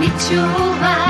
meet your mind.